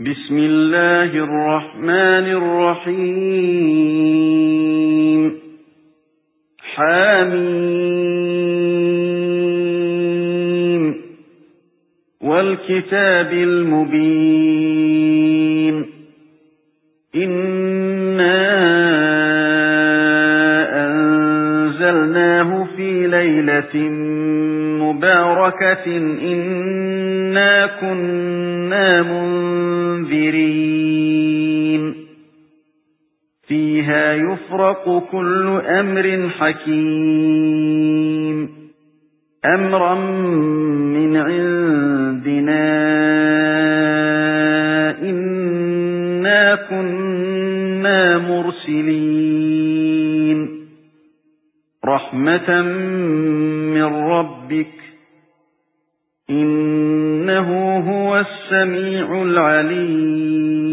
بسم الله الرحمن الرحيم. حميم. والكتاب المبين. إنا ليلة مباركة إنا كنا منذرين. فيها يفرق كل أمر حكيم. أمرا من عندنا إنا كنا مرسلين. رحمة من ربك إنه هو السميع العليم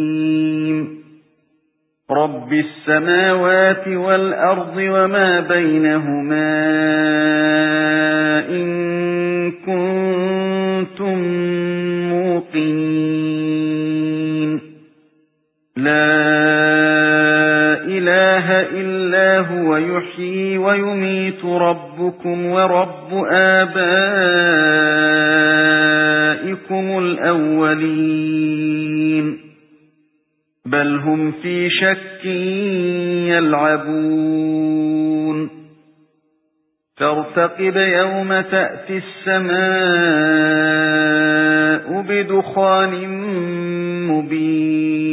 رب السماوات والأرض وما بينهما إله إلا هو يحيي ويميت ربكم ورب آبائكم الأولين. بل هم في شك يلعبون. فارتقب يوم تأتي السماء بدخان مبين.